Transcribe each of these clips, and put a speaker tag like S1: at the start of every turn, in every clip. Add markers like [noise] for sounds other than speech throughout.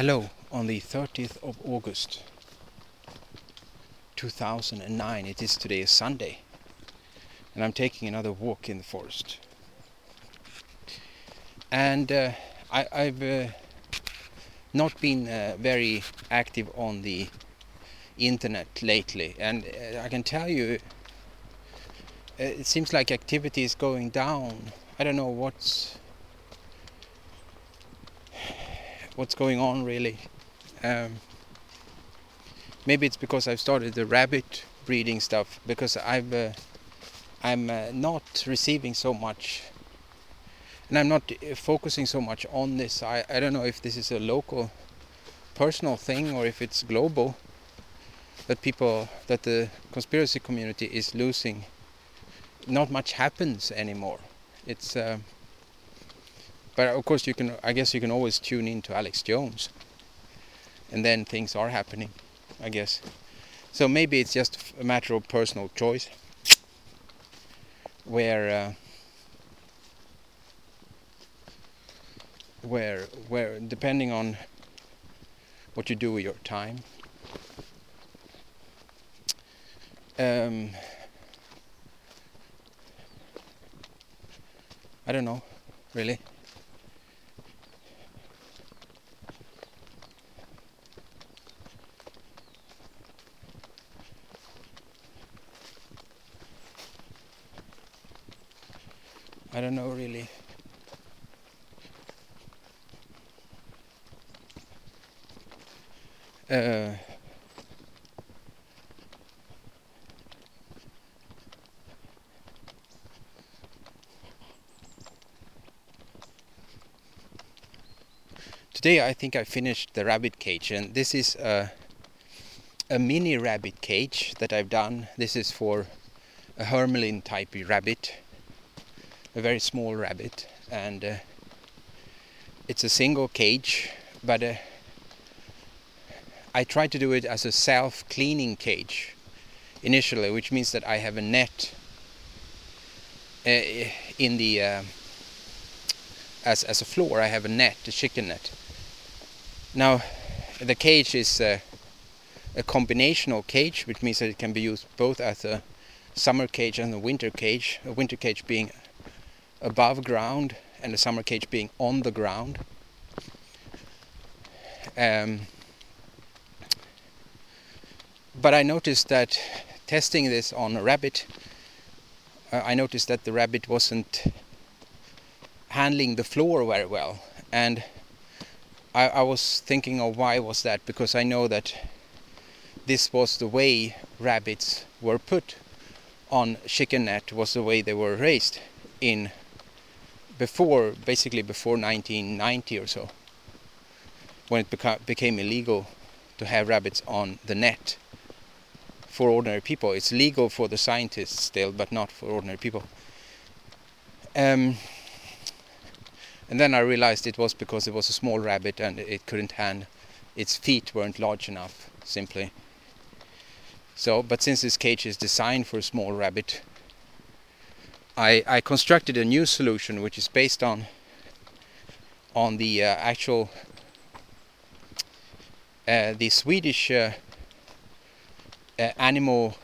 S1: Hello, on the 30th of August 2009, it is today a Sunday, and I'm taking another walk in the forest. And uh, I, have uh, not been uh, very active on the internet lately, and uh, I can tell you uh, it seems like activity is going down. I don't know what's what's going on really. Um, maybe it's because I've started the rabbit breeding stuff because I've uh, I'm uh, not receiving so much and I'm not uh, focusing so much on this. I, I don't know if this is a local personal thing or if it's global that people that the conspiracy community is losing not much happens anymore it's uh, but of course you can I guess you can always tune in to Alex Jones. And then things are happening I guess. So maybe it's just a matter of personal choice. Where uh, where where depending on what you do with your time. Um, I don't know really I don't know really. Uh, today I think I finished the rabbit cage and this is a, a mini rabbit cage that I've done. This is for a Hermelin type rabbit a very small rabbit and uh, it's a single cage but uh, I try to do it as a self-cleaning cage initially which means that I have a net uh, in the uh, as, as a floor I have a net, a chicken net. Now the cage is uh, a combinational cage which means that it can be used both as a summer cage and a winter cage a winter cage being above ground and the summer cage being on the ground. Um, but I noticed that testing this on a rabbit, uh, I noticed that the rabbit wasn't handling the floor very well, and I, I was thinking of why was that because I know that this was the way rabbits were put on chicken net was the way they were raised in before, basically before 1990 or so, when it beca became illegal to have rabbits on the net for ordinary people. It's legal for the scientists still, but not for ordinary people. Um, and then I realized it was because it was a small rabbit and it couldn't hand, its feet weren't large enough, simply. So, but since this cage is designed for a small rabbit, I, I constructed a new solution which is based on on the uh, actual uh, the Swedish uh, uh animal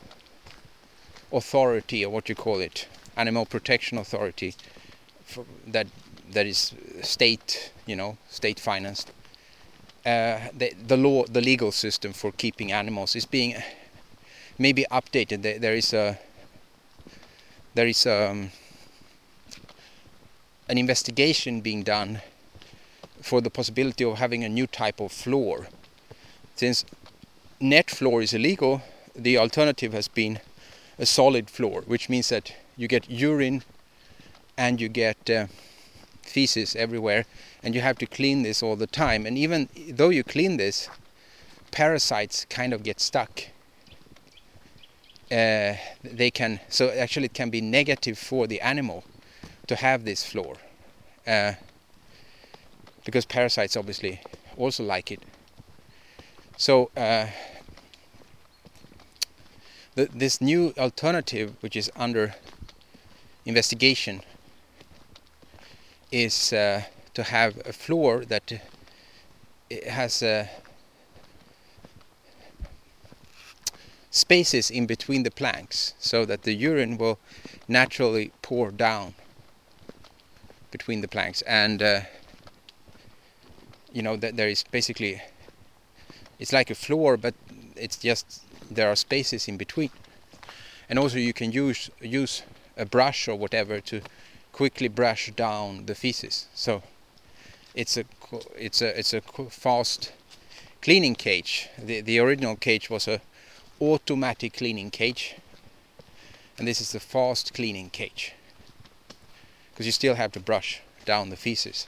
S1: authority or what you call it animal protection authority that that is state you know state financed. Uh, the, the law the legal system for keeping animals is being maybe updated. There, there is a there is um, an investigation being done for the possibility of having a new type of floor. Since net floor is illegal, the alternative has been a solid floor, which means that you get urine and you get uh, feces everywhere and you have to clean this all the time. And even though you clean this, parasites kind of get stuck uh, they can so actually it can be negative for the animal to have this floor uh, because parasites obviously also like it. So uh, the, this new alternative which is under investigation is uh, to have a floor that it has uh, spaces in between the planks so that the urine will naturally pour down between the planks. And uh, you know that there is basically it's like a floor but it's just there are spaces in between. And also you can use use a brush or whatever to quickly brush down the feces. So it's a it's a it's a fast cleaning cage. The the original cage was a automatic cleaning cage. And this is the fast cleaning cage. Because you still have to brush down the feces.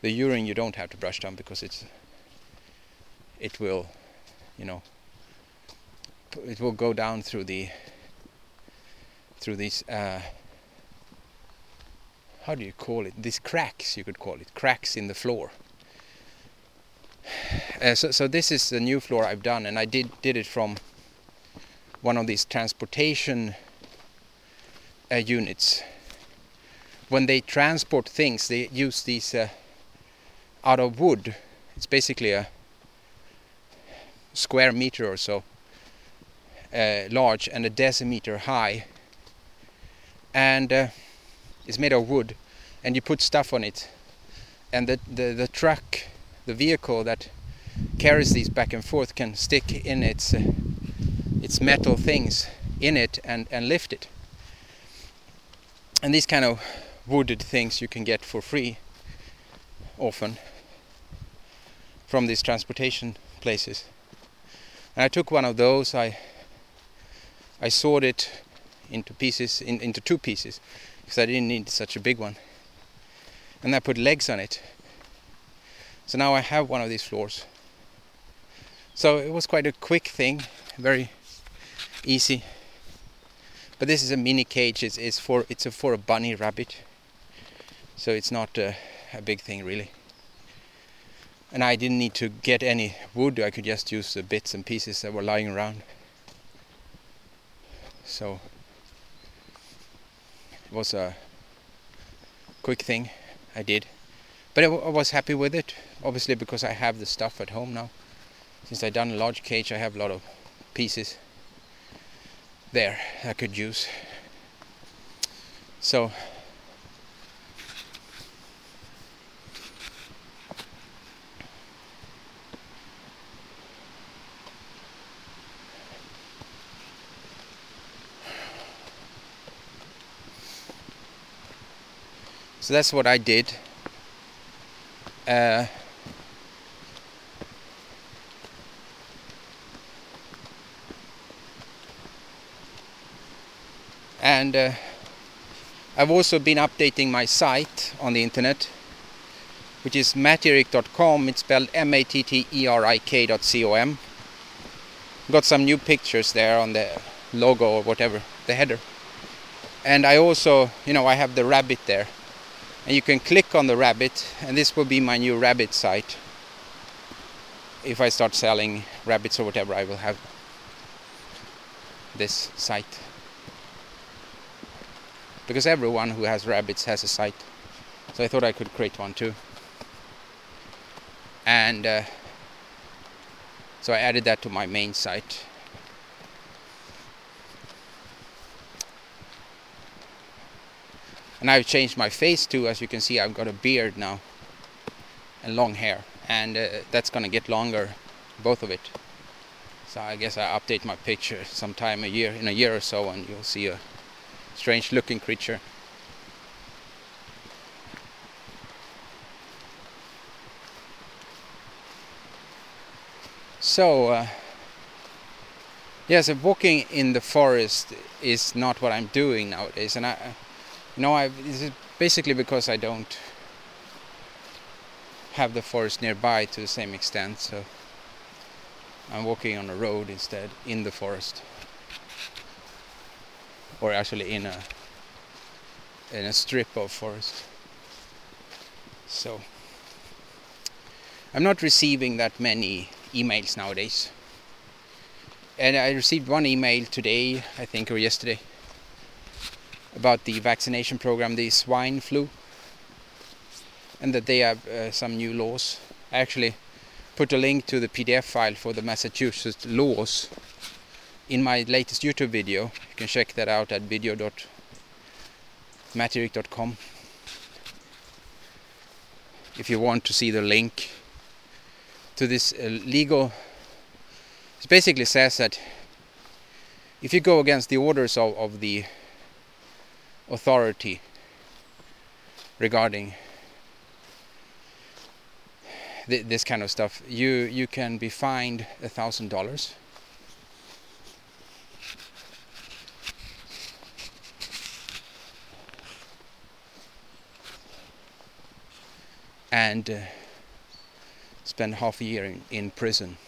S1: The urine you don't have to brush down because it's it will you know it will go down through the through these uh, how do you call it? These cracks you could call it. Cracks in the floor. [sighs] Uh, so, so this is the new floor I've done and I did did it from one of these transportation uh, units. When they transport things they use these uh, out of wood. It's basically a square meter or so uh, large and a decimeter high. And uh, it's made of wood and you put stuff on it. And the, the, the truck the vehicle that carries these back and forth can stick in its uh, its metal things in it and, and lift it. And these kind of wooded things you can get for free often from these transportation places. And I took one of those. I I sawed it into pieces in, into two pieces because I didn't need such a big one. And I put legs on it. So now I have one of these floors. So it was quite a quick thing very easy. But this is a mini cage. It's, it's for it's a, for a bunny rabbit. So it's not a, a big thing really. And I didn't need to get any wood. I could just use the bits and pieces that were lying around. So it was a quick thing I did. But I, was happy with it obviously because I have the stuff at home now. Since I've done a large cage I have a lot of pieces there I could use. So so that's what I did. Uh, and uh, I've also been updating my site on the internet which is matterik.com it's spelled m-a-t-t-e-r-i-k.com got some new pictures there on the logo or whatever the header. And I also you know I have the rabbit there. And you can click on the rabbit and this will be my new rabbit site. If I start selling rabbits or whatever I will have this site because everyone who has rabbits has a site. So I thought I could create one too. And uh, so I added that to my main site. And I've changed my face too. As you can see I've got a beard now and long hair. And uh, that's gonna get longer both of it. So I guess I update my picture sometime a year in a year or so and you'll see a strange looking creature. So uh, yes walking in the forest is not what I'm doing nowadays and I you know, I this is basically because I don't have the forest nearby to the same extent, so I'm walking on a road instead in the forest, or actually in a in a strip of forest. So I'm not receiving that many emails nowadays. And I received one email today, I think, or yesterday, about the vaccination program, the swine flu, and that they have uh, some new laws. I actually put a link to the PDF file for the Massachusetts laws in my latest YouTube video. You can check that out at video.matterik.com if you want to see the link to this uh, legal it basically says that if you go against the orders of, of the authority regarding th this kind of stuff you you can be fined a thousand dollars and uh, spend half a year in, in prison.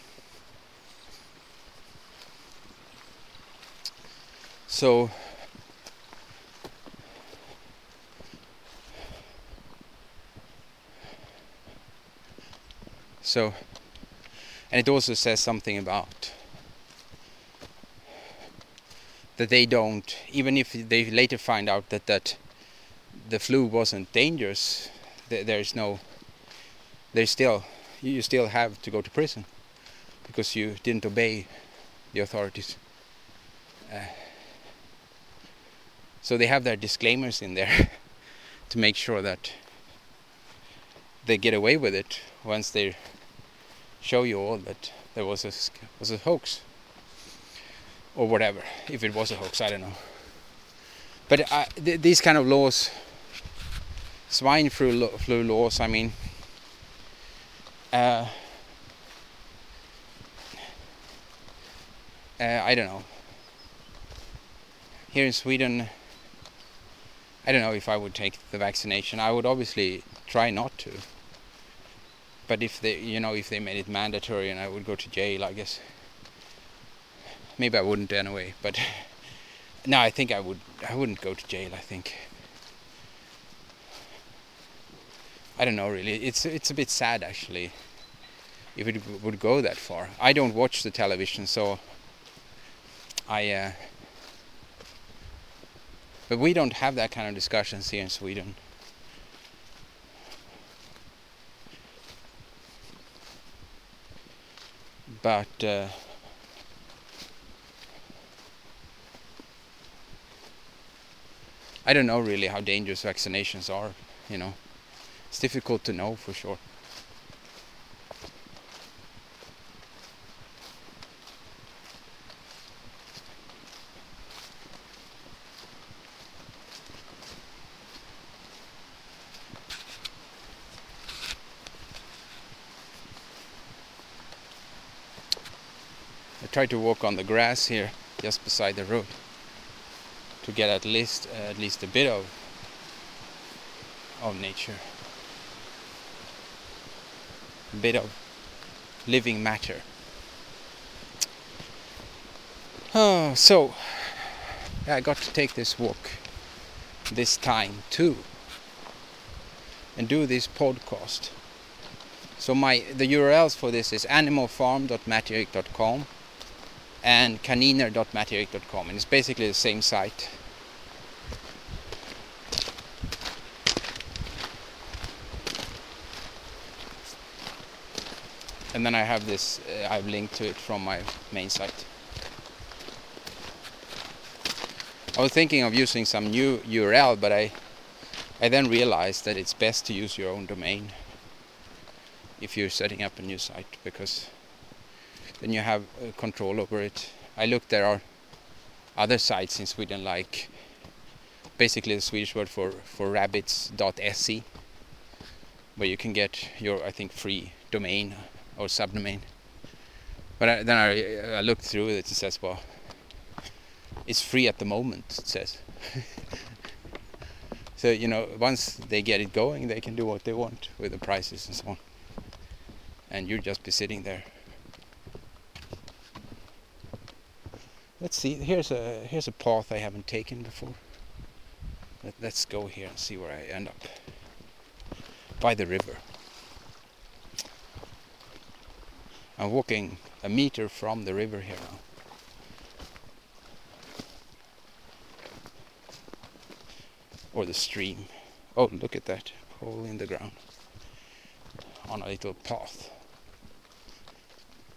S1: So so and it also says something about that they don't even if they later find out that that the flu wasn't dangerous th there's no there's still you still have to go to prison because you didn't obey the authorities. Uh, so they have their disclaimers in there [laughs] to make sure that they get away with it once they show you all that there was a was a hoax or whatever. If it was a hoax, I don't know. But uh, th these kind of laws, swine flu, lo flu laws, I mean, uh, uh, I don't know. Here in Sweden, I don't know if I would take the vaccination. I would obviously try not to. But if they, you know, if they made it mandatory and I would go to jail, I guess maybe I wouldn't anyway. But [laughs] no, I think I would. I wouldn't go to jail. I think. I don't know really. It's it's a bit sad actually if it would go that far. I don't watch the television, so I. Uh, but we don't have that kind of discussions here in Sweden. But uh, I don't know really how dangerous vaccinations are, you know. It's difficult to know for sure. I try to walk on the grass here just beside the road to get at least uh, at least a bit of of nature bit of living matter oh so I got to take this walk this time too and do this podcast so my the URLs for this is animalfarm.matterik.com and kaniner.matterik.com and it's basically the same site. And then I have this, uh, I've linked to it from my main site. I was thinking of using some new URL, but I, I then realized that it's best to use your own domain if you're setting up a new site because then you have uh, control over it. I looked there are other sites in Sweden like basically the Swedish word for for rabbits.se where you can get your I think free domain or subdomain. But I, then I, I looked through it. It says well, it's free at the moment. It says. [laughs] so you know, once they get it going, they can do what they want with the prices and so on. And you'll just be sitting there Let's see. Here's a here's a path I haven't taken before. Let, let's go here and see where I end up. By the river. I'm walking a meter from the river here now. Or the stream. Oh, look at that hole in the ground on a little path.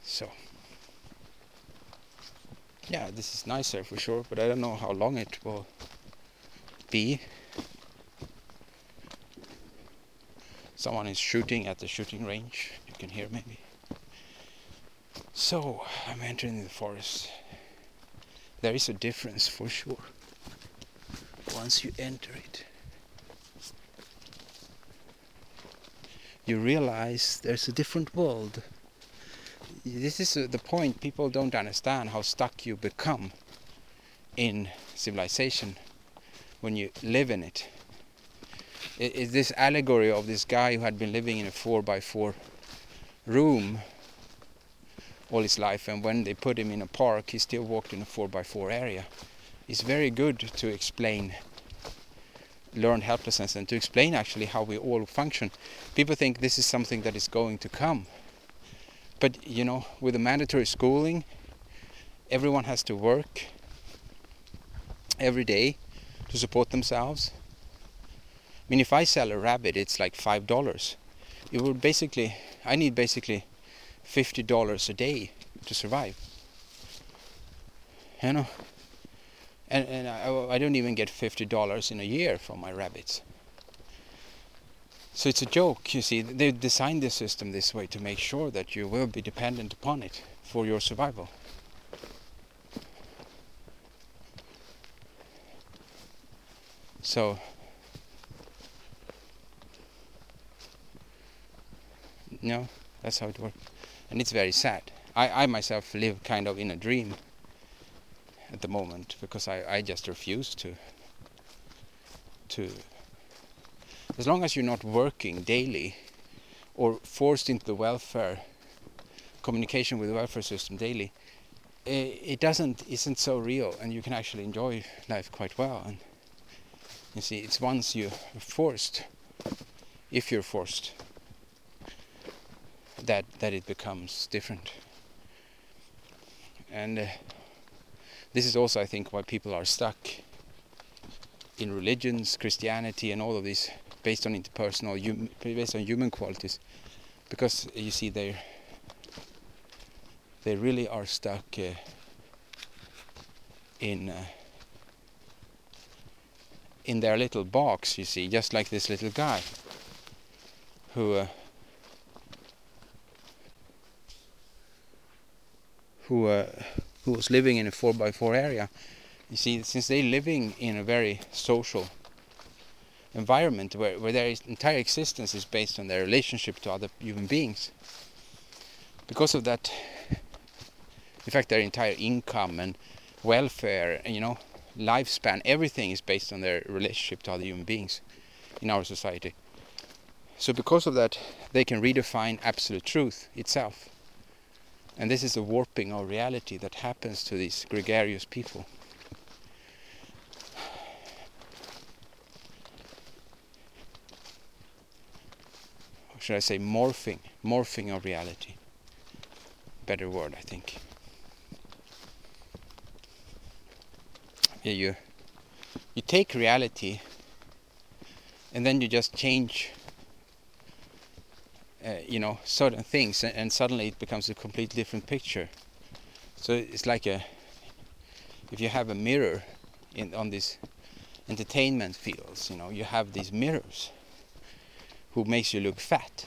S1: So yeah, this is nicer for sure, but I don't know how long it will be. Someone is shooting at the shooting range. You can hear maybe. So I'm entering the forest. There is a difference for sure once you enter it. You realize there's a different world. This is uh, the point people don't understand how stuck you become in civilization when you live in it. It is this allegory of this guy who had been living in a 4 by 4 room all his life and when they put him in a park he still walked in a 4x4 area. It's very good to explain learned helplessness and to explain actually how we all function. People think this is something that is going to come. But you know, with the mandatory schooling, everyone has to work every day to support themselves. I mean, if I sell a rabbit, it's like five dollars. It would basically, I need basically $50 a day to survive. You know? And, and I, I don't even get $50 in a year from my rabbits. So it's a joke, you see. They designed the system this way to make sure that you will be dependent upon it for your survival. So, no, that's how it works and it's very sad. I, I myself live kind of in a dream at the moment because I, I just refuse to to as long as you're not working daily or forced into the welfare communication with the welfare system daily it, it doesn't isn't so real and you can actually enjoy life quite well and you see it's once you're forced if you're forced that that it becomes different. And uh, this is also, I think, why people are stuck in religions, Christianity, and all of this based on interpersonal, hum, based on human qualities, because you see they they really are stuck uh, in. Uh, in their little box, you see, just like this little guy who who uh, who was living in a 4x4 area. You see, since they're living in a very social environment where, where their entire existence is based on their relationship to other human beings, because of that, in fact, their entire income and welfare, and, you know, lifespan, everything is based on their relationship to other human beings in our society. So because of that, they can redefine absolute truth itself. And this is a warping of reality that happens to these gregarious people. Or should I say morphing, morphing of reality. Better word, I think. Yeah, you you take reality and then you just change uh, you know certain things and, and, suddenly it becomes a completely different picture. So it's like a if you have a mirror in on these entertainment fields you know you have these mirrors who makes you look fat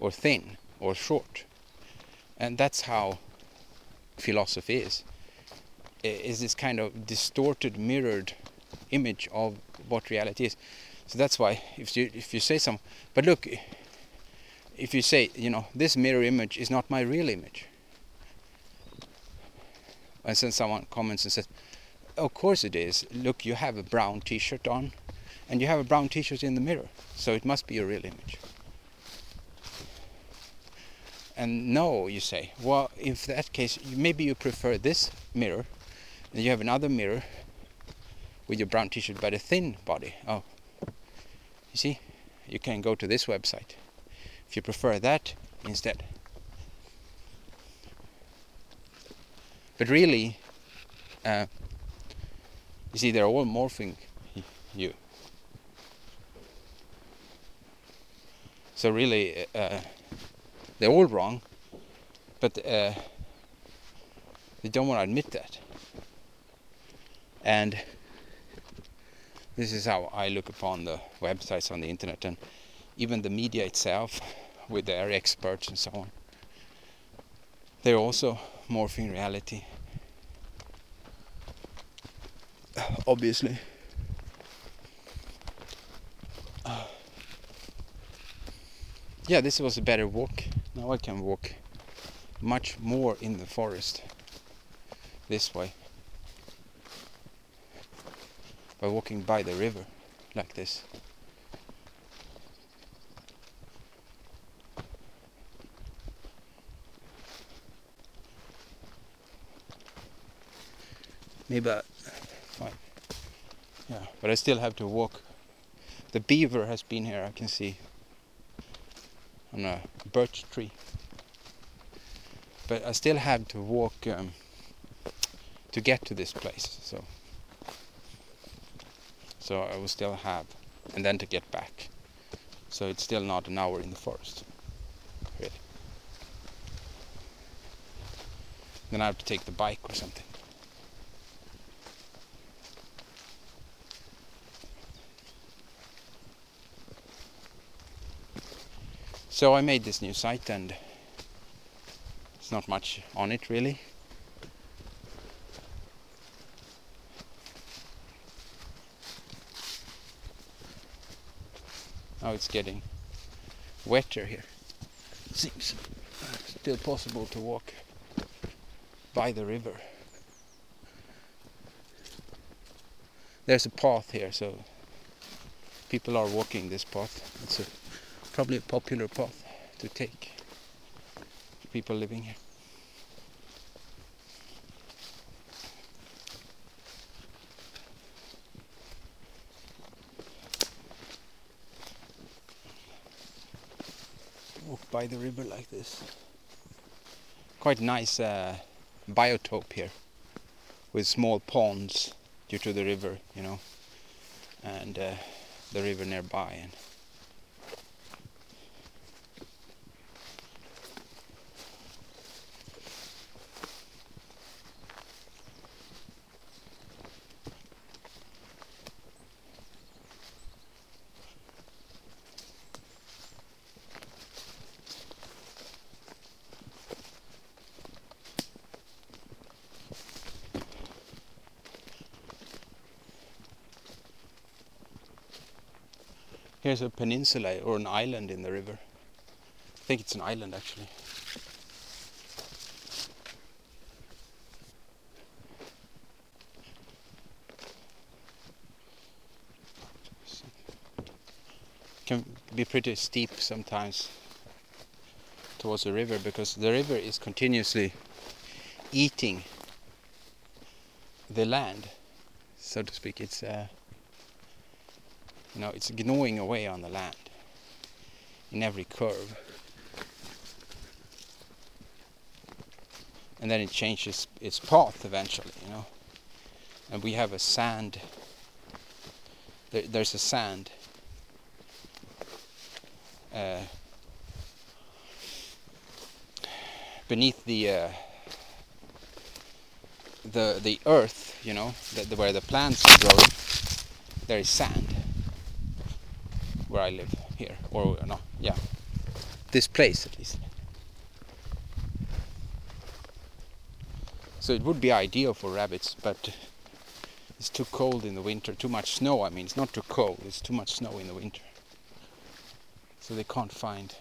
S1: or thin or short. And that's how philosophy is. Is this kind of distorted mirrored image of what reality is. So that's why if you if you say some but look if you say, you know, this mirror image is not my real image. And then someone comments and says, of course it is. Look, you have a brown t-shirt on and you have a brown t-shirt in the mirror. So it must be your real image. And no, you say, well, in that case, maybe you prefer this mirror and you have another mirror with your brown t-shirt but a thin body. Oh, you see, you can go to this website if you prefer that instead. But really, uh, you see, they're all morphing you. So really, uh, they're all wrong, but uh, they don't want to admit that. And this is how I look upon the websites on the internet and even the media itself with their experts and so on. They're also morphing reality. Obviously. yeah, this was a better walk. Now I can walk much more in the forest this way by walking by the river like this. Maybe I, fine. Yeah, but I still have to walk. The beaver has been here, I can see on a birch tree. But I still have to walk um, to get to this place, so so I will still have, and then to get back. So it's still not an hour in the forest, really. Then I have to take the bike or something. So I made this new site and it's not much on it really. Now it's getting wetter here. Seems still possible to walk by the river. There's a path here, so people are walking this path. It's a probably a popular path to take for people living here. Walk by the river like this. Quite nice uh, biotope here with small ponds due to the river, you know, and uh, the river nearby. and Here's a peninsula or an island in the river. I think it's an island actually. Can be pretty steep sometimes towards the river because the river is continuously eating the land, so to speak. It's uh, you know, it's gnawing away on the land in every curve. And then it changes its path eventually, you know. And we have a sand, there, there's a sand uh, beneath the uh, the the earth, you know, the, the, where the plants grow, there is sand where I live here, or no, yeah, this place at least. So it would be ideal for rabbits, but it's too cold in the winter, too much snow. I mean, it's not too cold, it's too much snow in the winter. So they can't find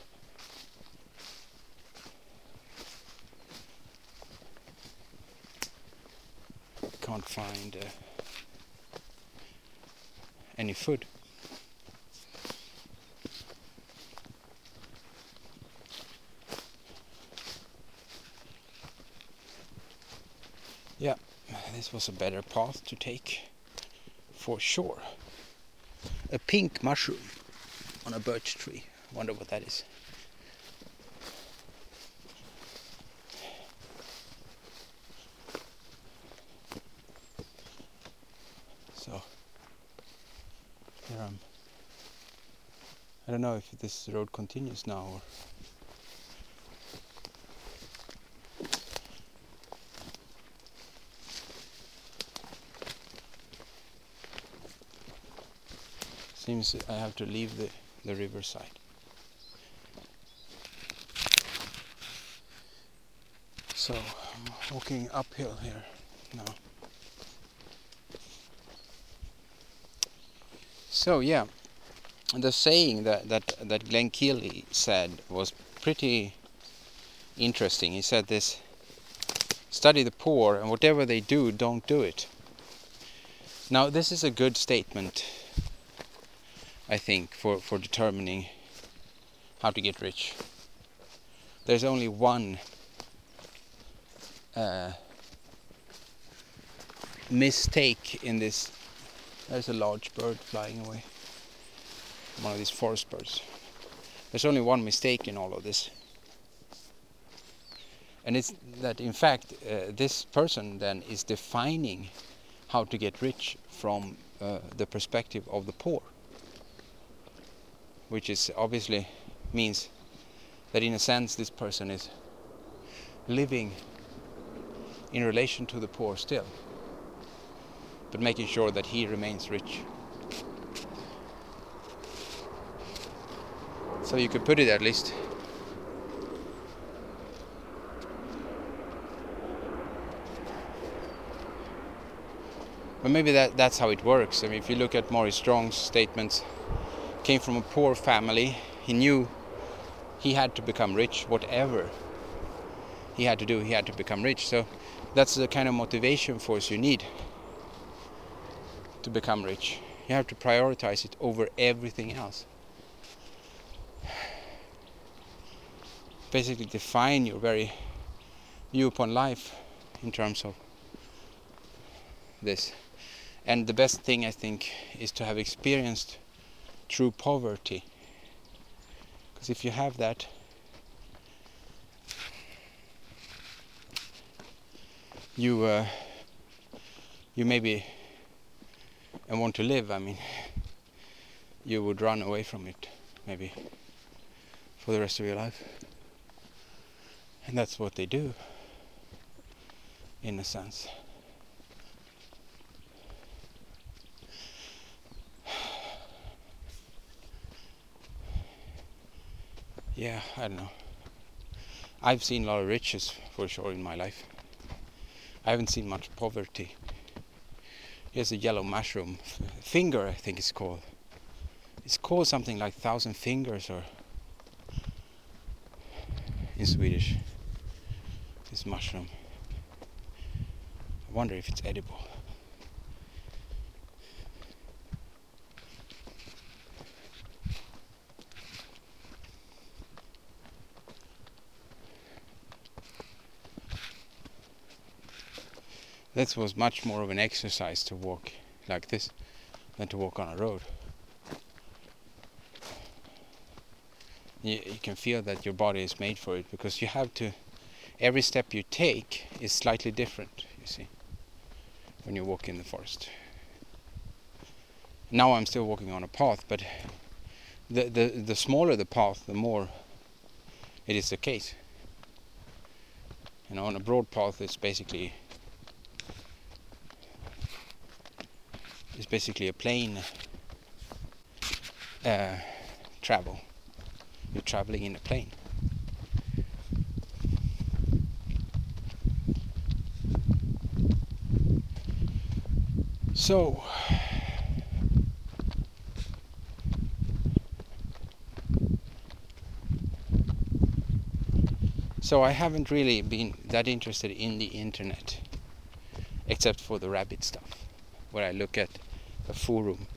S1: can't find uh, any food. Yeah, this was a better path to take for sure. A pink mushroom on a birch tree. I wonder what that is. So here I'm. I don't know if this road continues now or Seems I have to leave the, the riverside. So I'm walking uphill here now. So yeah, the saying that that that Glenn Keely said was pretty interesting. He said this: "Study the poor, and whatever they do, don't do it." Now this is a good statement, I think, for for determining how to get rich. There's only one uh, mistake in this. There's a large bird flying away. One of these forest birds. There's only one mistake in all of this. And it's that, in fact, uh, this person then is defining how to get rich from uh, the perspective of the poor. Which is obviously means that, in a sense, this person is living in relation to the poor still, but making sure that he remains rich. So you could put it at least. But maybe that that's how it works. I mean, if you look at Maurice Strong's statements, came from a poor family. He knew he had to become rich, whatever he had to do. He had to become rich. So that's the kind of motivation force you need to become rich. You have to prioritize it over everything else. Basically, define your very view upon life in terms of this. And the best thing I think is to have experienced true poverty. Because if you have that, you uh, you maybe and want to live i mean you would run away from it maybe for the rest of your life and that's what they do in a sense yeah i don't know i've seen a lot of riches for sure in my life I haven't seen much poverty. Here's a yellow mushroom. Finger, I think it's called. It's called something like thousand fingers or in Swedish. This mushroom. I wonder if it's edible. That was much more of an exercise to walk like this than to walk on a road. You, you can feel that your body is made for it because you have to, every step you take is slightly different, you see, when you walk in the forest. Now I'm still walking on a path, but the, the, the smaller the path, the more it is the case. You know, on a broad path, it's basically is basically a plane uh, travel. You're traveling in a plane. So, so I haven't really been that interested in the internet, except for the rabbit stuff, where I look at a forum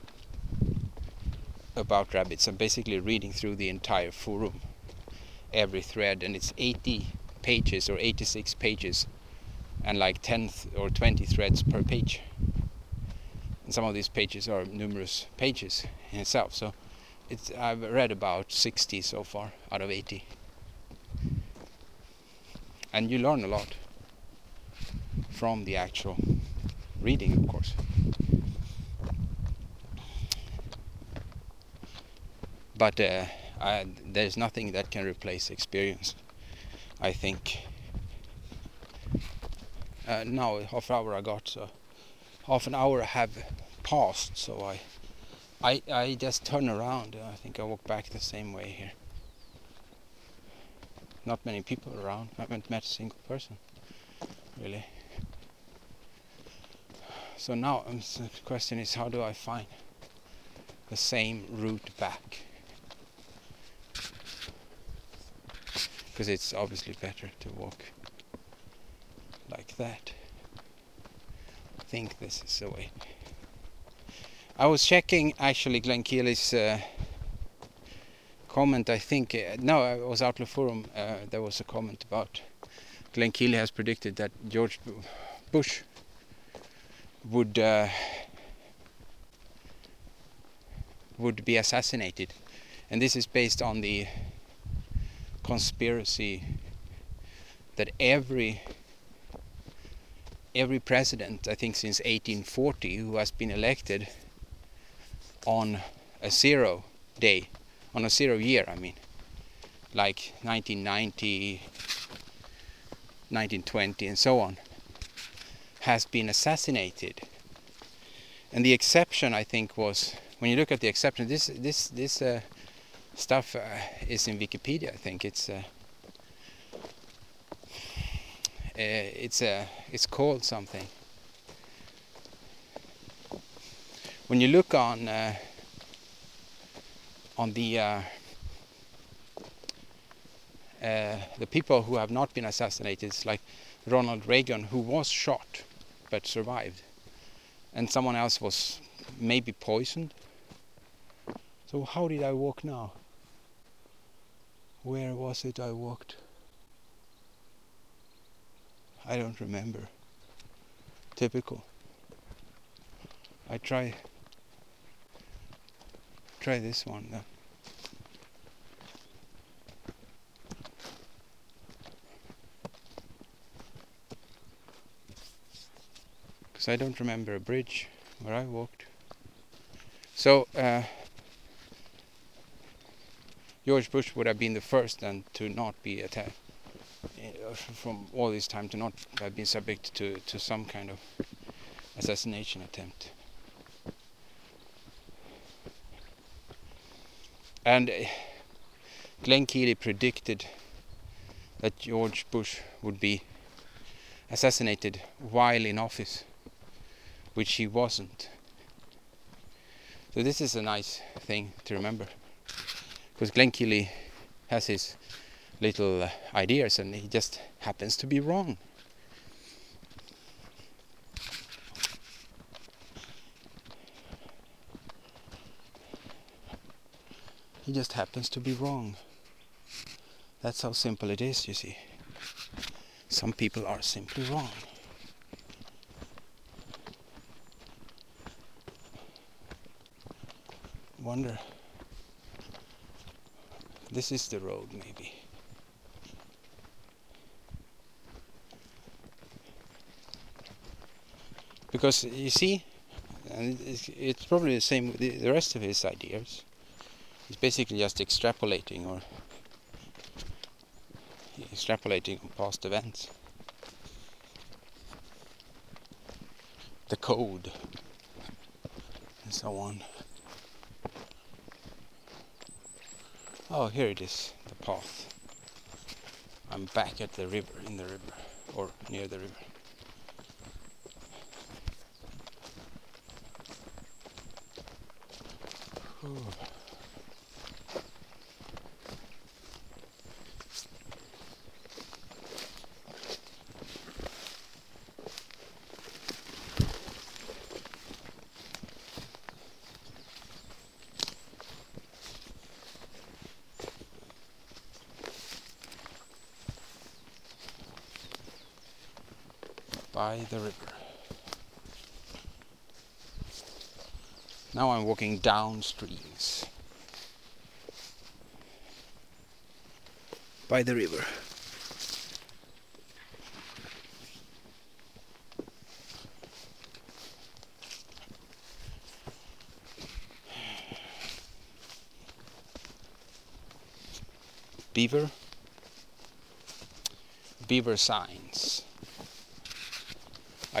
S1: about rabbits. I'm basically reading through the entire forum, every thread, and it's 80 pages or 86 pages, and like 10 or 20 threads per page. And some of these pages are numerous pages in itself. So it's I've read about 60 so far out of 80, and you learn a lot from the actual reading, of course. But uh, I, there's nothing that can replace experience I think uh, now half an hour I got so half an hour have passed so I I I just turn around. I think I walk back the same way here. Not many people around. I haven't met a single person, really. So now um, the question is, how do I find the same route back? Because it's obviously better to walk like that. I think this is the way. I was checking actually Glenn Keely's uh, comment. I think uh, no, it was Outlook Forum. Uh, there was a comment about Glenn Keely has predicted that George Bush would uh, would be assassinated, and this is based on the conspiracy that every every president, I think since 1840, who has been elected on a zero day, on a zero year, I mean, like 1990, 1920, and so on, has been assassinated. And the exception, I think, was when you look at the exception. This this this uh, stuff uh, is in Wikipedia. I think it's. Uh, uh, it's a it's called something. When you look on on the uh, uh, the people who have not been assassinated, it's like Ronald Reagan, who was shot but survived, and someone else was maybe poisoned. So how did I walk now? Where was it I walked? I don't remember. Typical. I try try this one though. Because I don't remember a bridge where I walked. So uh, George Bush would have been the first then to not be attacked uh, from all this time to not have been subject to, to some kind of assassination attempt. And uh, Glenn Keely predicted that George Bush would be assassinated while in office, which he wasn't. So this is a nice thing to remember, because Glenn Keely has his little uh, ideas and he just happens to be wrong. He just happens to be wrong. That's how simple it is, you see. Some people are simply wrong. Wonder. This is the road, maybe. because you see and it's, it's probably the same with the, rest of his ideas. He's basically just extrapolating or extrapolating on past events. The code. And so on oh here it is the path. I'm back at the river in the river or near the river by the river. Now I'm walking downstreams by the river. Beaver, beaver signs.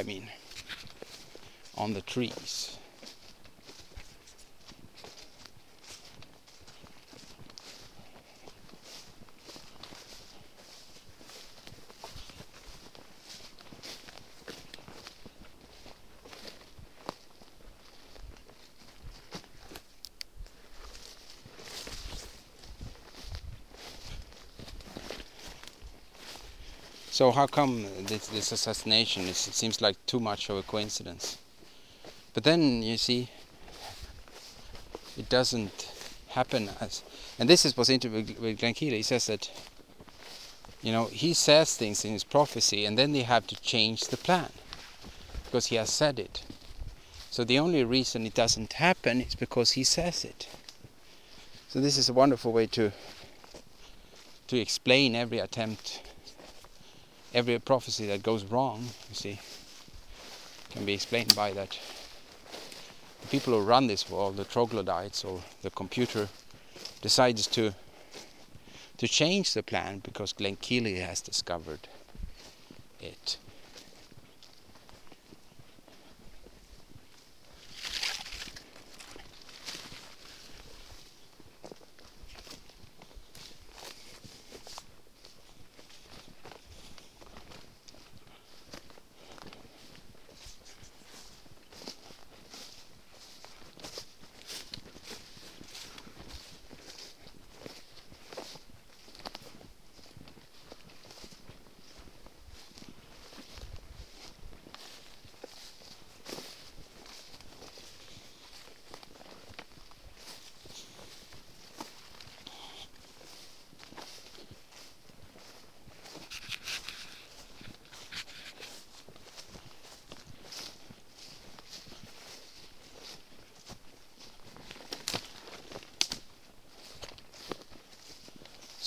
S1: I mean, on the trees. So how come this, this assassination? It seems like too much of a coincidence. But then you see, it doesn't happen as. And this is what's interesting with Glenn Keely. He says that, you know, he says things in his prophecy, and then they have to change the plan because he has said it. So the only reason it doesn't happen is because he says it. So this is a wonderful way to to explain every attempt every prophecy that goes wrong, you see, can be explained by that. The people who run this world, the troglodytes or the computer, decides to to change the plan because Glenn Keely has discovered it.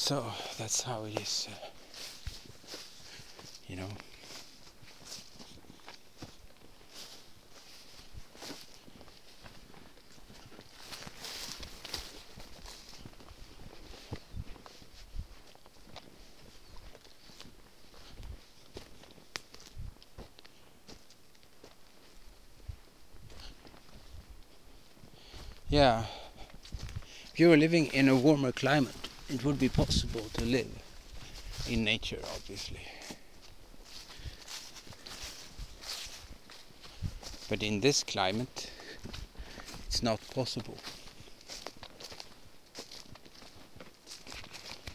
S1: So that's how it is, uh, you know. Yeah, if you were living in a warmer climate, it would be possible to live in nature, obviously. But in this climate, it's not possible.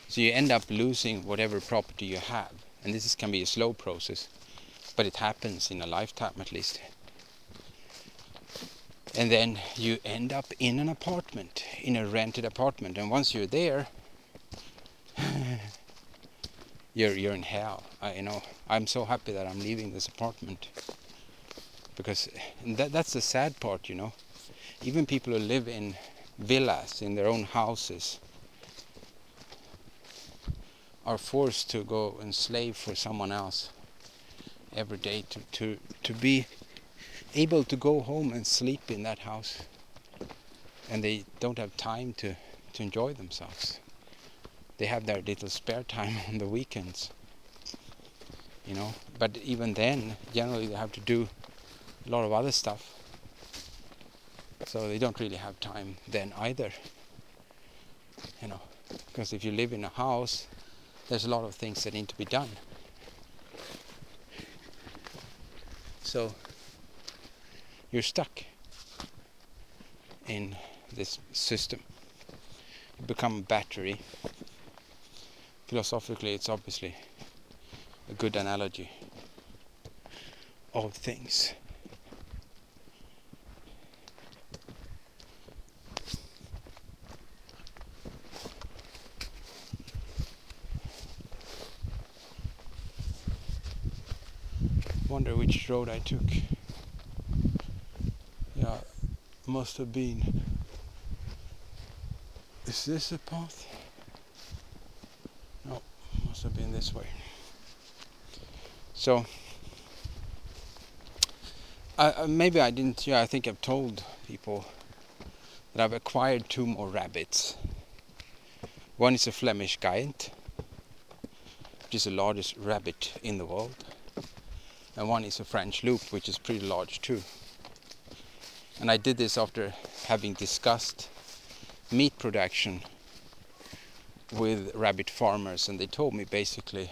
S1: So you end up losing whatever property you have. And this is, can be a slow process, but it happens in a lifetime at least. And then you end up in an apartment, in a rented apartment. And once you're there, you're you're in hell. I, you know, I'm so happy that I'm leaving this apartment because that that's the sad part, you know. Even people who live in villas in their own houses are forced to go and slave for someone else every day to to to be able to go home and sleep in that house and they don't have time to to enjoy themselves they have their little spare time [laughs] on the weekends you know. But even then generally they have to do a lot of other stuff. So they don't really have time then either you know because if you live in a house there's a lot of things that need to be done. So you're stuck in this system. You become a battery philosophically it's obviously a good analogy of things. Wonder which road I took. Yeah, must have been. Is this a path? Have been this way. So maybe I didn't. Yeah, I think I've told people that I've acquired two more rabbits. One is a Flemish Giant, which is the largest rabbit in the world, and one is a French Lop, which is pretty large too. And I did this after having discussed meat production with rabbit farmers and they told me basically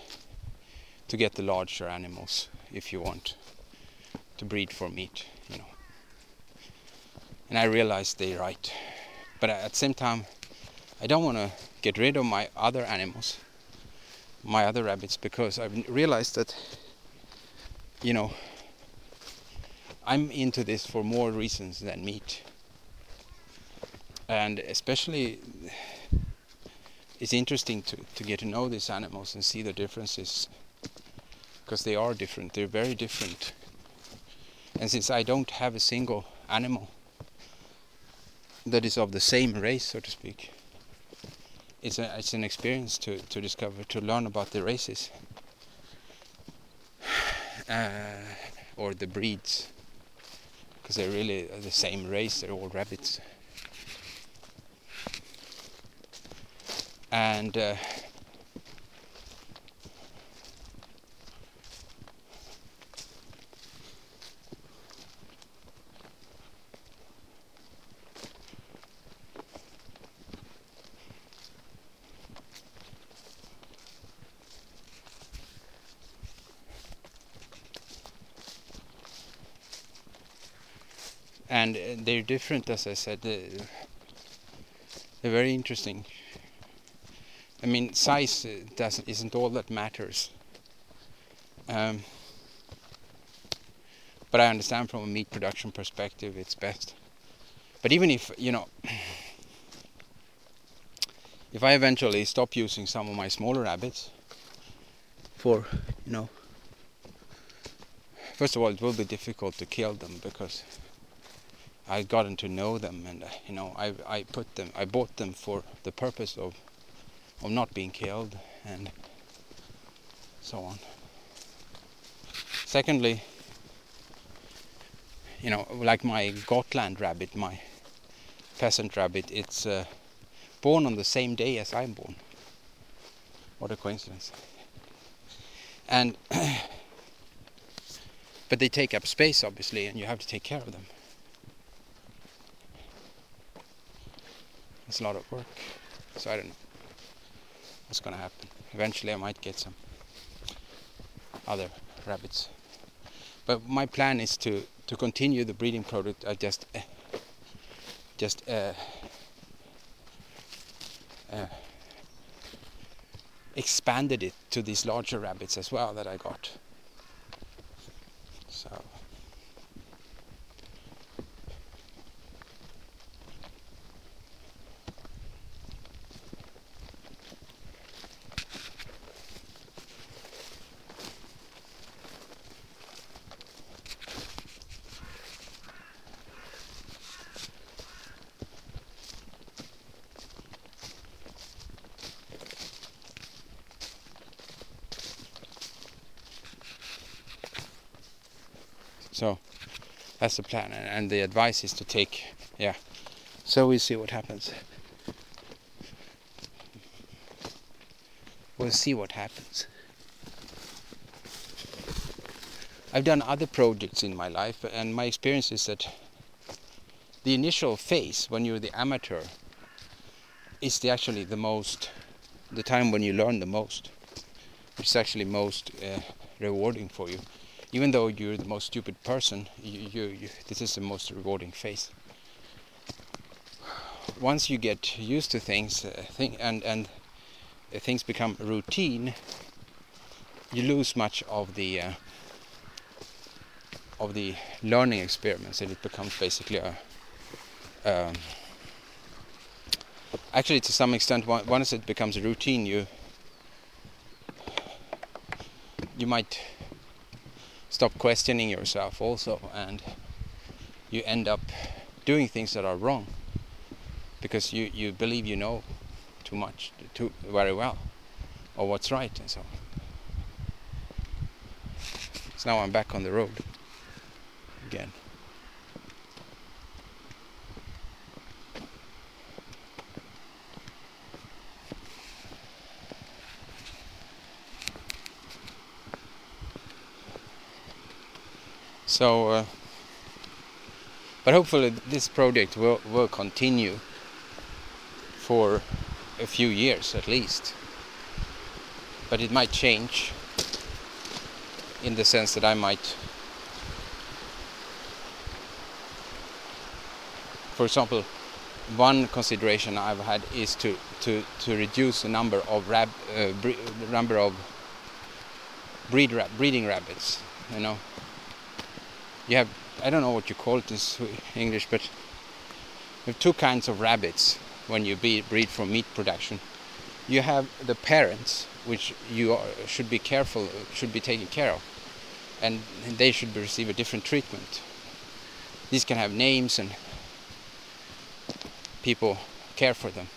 S1: to get the larger animals if you want to breed for meat, you know. And I realized they're right. But at the same time, I don't want to get rid of my other animals my other rabbits because I've realized that you know I'm into this for more reasons than meat and especially it's interesting to, to get to know these animals and see the differences because they are different. They're very different. And since I don't have a single animal that is of the same race so to speak it's a, it's an experience to, to discover to learn about the races [sighs] uh, or the breeds because they're really the same race they're all rabbits and uh, and uh, they're different as I said. They're very interesting I mean, size uh, doesn't isn't all that matters. Um, but I understand from a meat production perspective, it's best. But even if you know, if I eventually stop using some of my smaller rabbits, for you know, first of all, it will be difficult to kill them because I've gotten to know them, and uh, you know, I I put them, I bought them for the purpose of of not being killed and so on. Secondly, you know, like my Gotland rabbit, my peasant rabbit, it's uh, born on the same day as I'm born. What a coincidence. And [clears throat] but they take up space obviously and you have to take care of them. It's a lot of work. So I don't know what's gonna happen. Eventually I might get some other rabbits. But my plan is to to continue the breeding product. I just uh, just uh, uh, expanded it to these larger rabbits as well that I got. So. So that's the plan, and the advice is to take, yeah. So we'll see what happens. We'll see what happens. I've done other projects in my life, and my experience is that the initial phase, when you're the amateur, is the actually the most, the time when you learn the most. It's actually most uh, rewarding for you even though you're the most stupid person, you, you, you, this is the most rewarding phase. Once you get used to things, uh, thing, and and uh, things become routine, you lose much of the uh, of the learning experiments, and it becomes basically a. Um, actually, to some extent, once it becomes a routine, you you might stop questioning yourself also and you end up doing things that are wrong because you, you believe you know too much too very well or what's right and so on. So now I'm back on the road again. So, uh, but hopefully this project will will continue for a few years at least. But it might change in the sense that I might, for example, one consideration I've had is to to to reduce the number of rab uh, number of breed breeding rabbits. You know, you have I don't know what you call it in English, but you have two kinds of rabbits when you breed, for meat production. You have the parents, which you should be careful, should be taken care of, and they should receive a different treatment. These can have names and people care for them.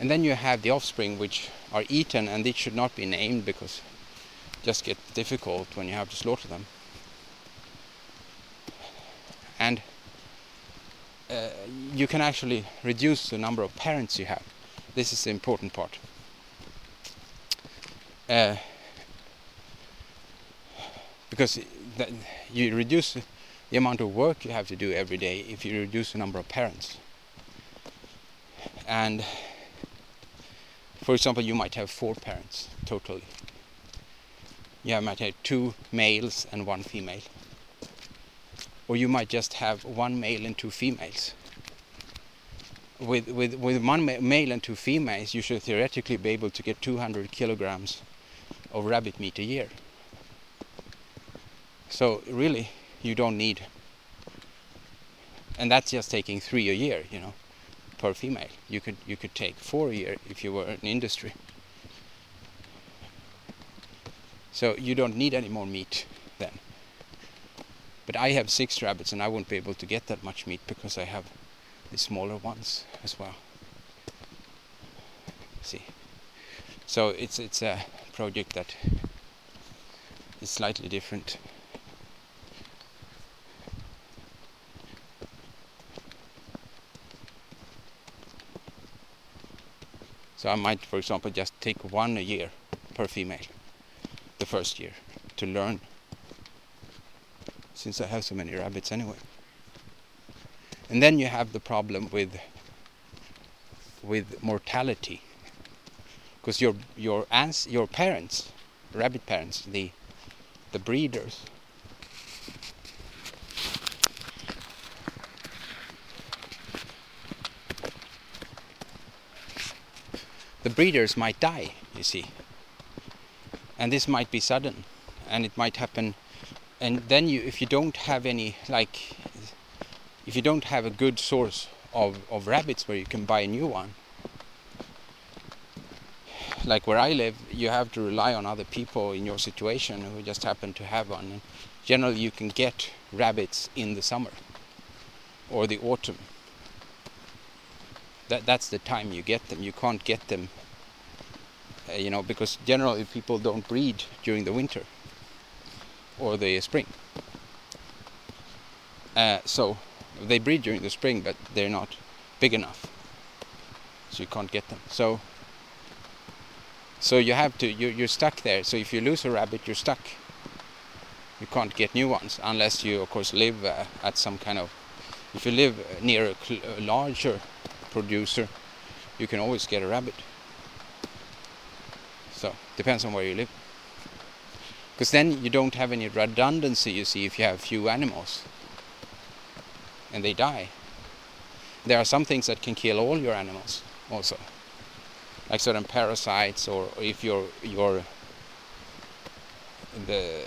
S1: And then you have the offspring which are eaten and they should not be named because it just get difficult when you have to slaughter them. And uh, you can actually reduce the number of parents you have. This is the important part. Uh, because you reduce the amount of work you have to do every day if you reduce the number of parents. And for example, you might have four parents totally. You might have two males and one female. Or you might just have one male and two females. With, with, with one ma male and two females, you should theoretically be able to get 200 kilograms of rabbit meat a year. So really, you don't need, and that's just taking three a year, you know, per female. You could you could take four a year if you were in industry. So you don't need any more meat then. But I have six rabbits and I won't be able to get that much meat because I have the smaller ones as well. See, so it's it's a project that is slightly different. So I might, for example, just take one a year per female the first year to learn since I have so many rabbits anyway. And then you have the problem with with mortality because your your aunts, your parents, rabbit parents, the the breeders the breeders might die, you see. And this might be sudden and it might happen and then you if you don't have any like if you don't have a good source of, of rabbits where you can buy a new one like where I live you have to rely on other people in your situation who just happen to have one. And generally you can get rabbits in the summer or the autumn. That that's the time you get them. You can't get them, uh, you know, because generally people don't breed during the winter or the spring. Uh, so they breed during the spring, but they're not big enough, so you can't get them. So so you have to you're, you're stuck there. So if you lose a rabbit, you're stuck. You can't get new ones unless you, of course, live uh, at some kind of. If you live near a, a larger producer, you can always get a rabbit. So depends on where you live. Because then you don't have any redundancy, you see, if you have few animals and they die. There are some things that can kill all your animals also. Like certain parasites or if your your the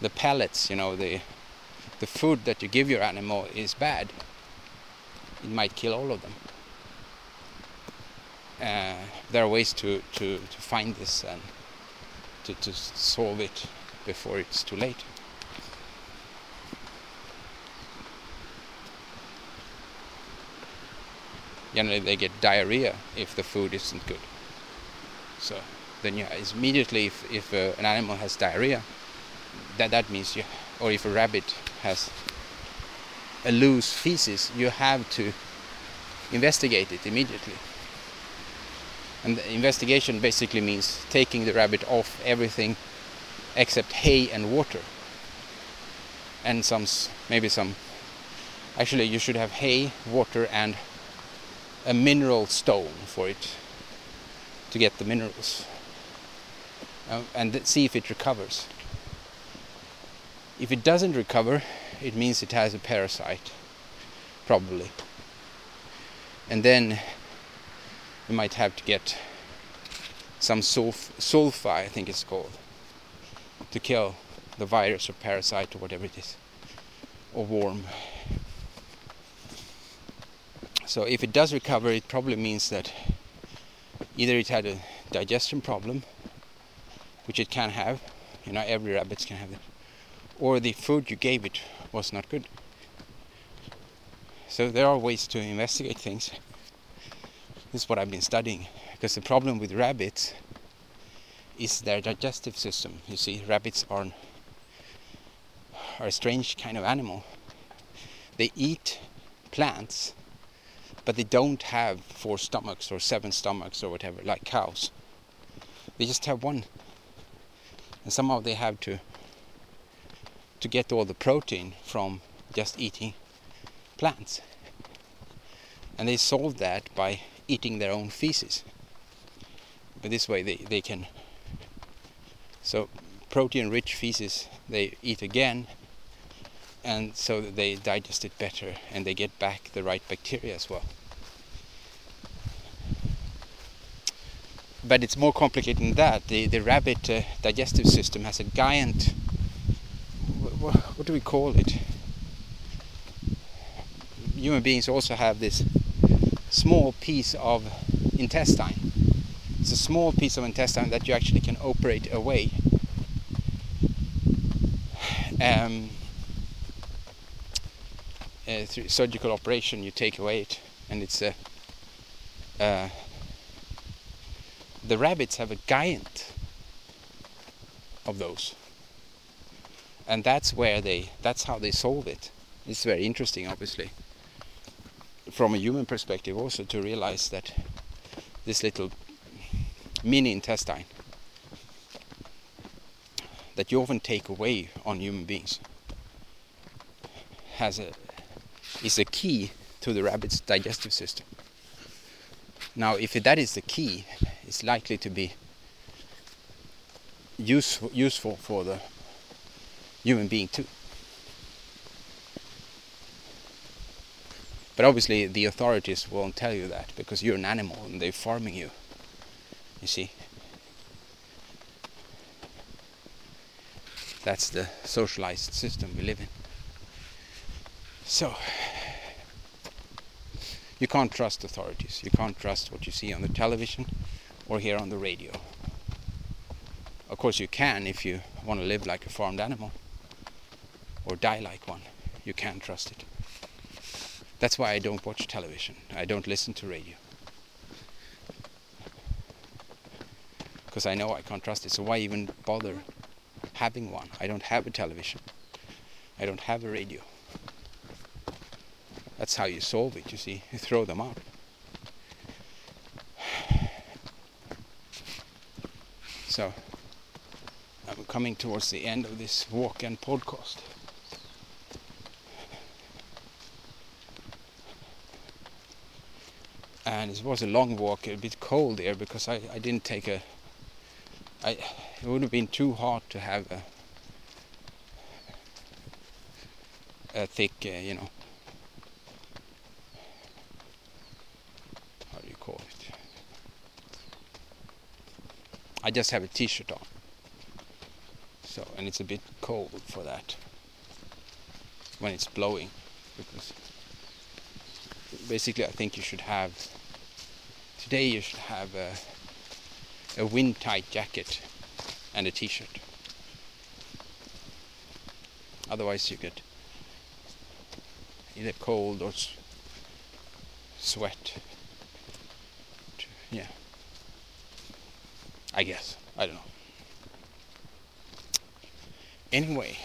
S1: the pellets, you know, the the food that you give your animal is bad, it might kill all of them. Uh, there are ways to, to, to find this and to, to solve it before it's too late. Generally, they get diarrhea if the food isn't good. So then yeah, immediately, if, if uh, an animal has diarrhea, that that means you, or if a rabbit has a loose feces, you have to investigate it immediately. And investigation basically means taking the rabbit off everything except hay and water. And some, maybe some, actually you should have hay, water and a mineral stone for it to get the minerals. Uh, and see if it recovers. If it doesn't recover, it means it has a parasite, probably. and then you might have to get some sulf sulfa, I think it's called, to kill the virus or parasite or whatever it is, or worm. So if it does recover, it probably means that either it had a digestion problem, which it can have, you know, every rabbit can have that, or the food you gave it was not good. So there are ways to investigate things. This is what I've been studying. Because the problem with rabbits is their digestive system. You see, rabbits are, are a strange kind of animal. They eat plants, but they don't have four stomachs or seven stomachs or whatever, like cows. They just have one. And somehow they have to to get all the protein from just eating plants. And they solve that by eating their own feces. But this way they, they can so protein rich feces they eat again and so they digest it better and they get back the right bacteria as well. But it's more complicated than that. The, the rabbit uh, digestive system has a giant, what, what do we call it? human beings also have this small piece of intestine. It's a small piece of intestine that you actually can operate away. Um, uh, through surgical operation, you take away it, and it's a. Uh, the rabbits have a giant of those, and that's where they. That's how they solve it. It's very interesting, obviously from a human perspective also to realize that this little mini intestine that you often take away on human beings has a is a key to the rabbit's digestive system. Now, if that is the key, it's likely to be useful useful for the human being too. But obviously the authorities won't tell you that because you're an animal and they're farming you. You see? That's the socialized system we live in. So, you can't trust authorities. You can't trust what you see on the television or hear on the radio. Of course, you can if you want to live like a farmed animal or die like one. You can trust it. That's why I don't watch television. I don't listen to radio. Because I know I can't trust it. So why even bother having one? I don't have a television. I don't have a radio. That's how you solve it, you see. You throw them out. [sighs] So, I'm coming towards the end of this walk and podcast. And it was a long walk, a bit cold there because I, I didn't take a. I it would have been too hot to have a a thick, uh, you know. How do you call it? I just have a t-shirt on. So and it's a bit cold for that when it's blowing because basically I think you should have today you should have a, a wind tight jacket and a t-shirt. Otherwise you get either cold or sweat. Yeah. I guess. I don't know. Anyway.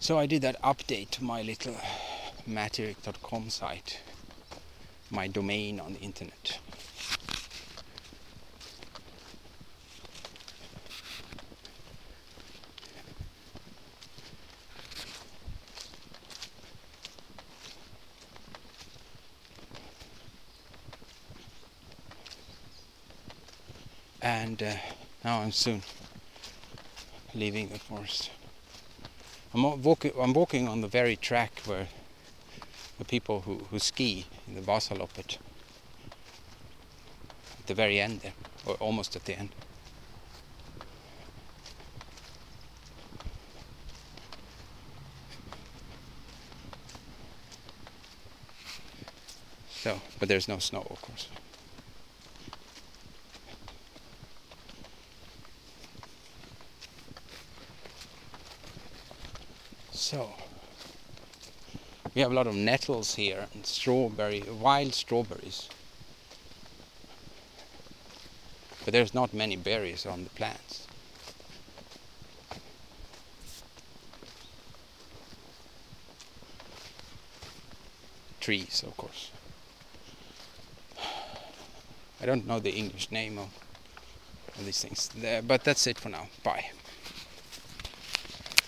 S1: So I did that update to my little matterik.com site, my domain on the internet. And uh, now I'm soon leaving the forest. I'm walking. I'm walking on the very track where the people who, who ski in the Vasaloppet. At the very end there, or almost at the end. So, but there's no snow, of course. So, we have a lot of nettles here and strawberry, wild strawberries. But there's not many berries on the plants. Trees, of course. [sighs] I don't know the English name of, of these things, but that's it for now. Bye.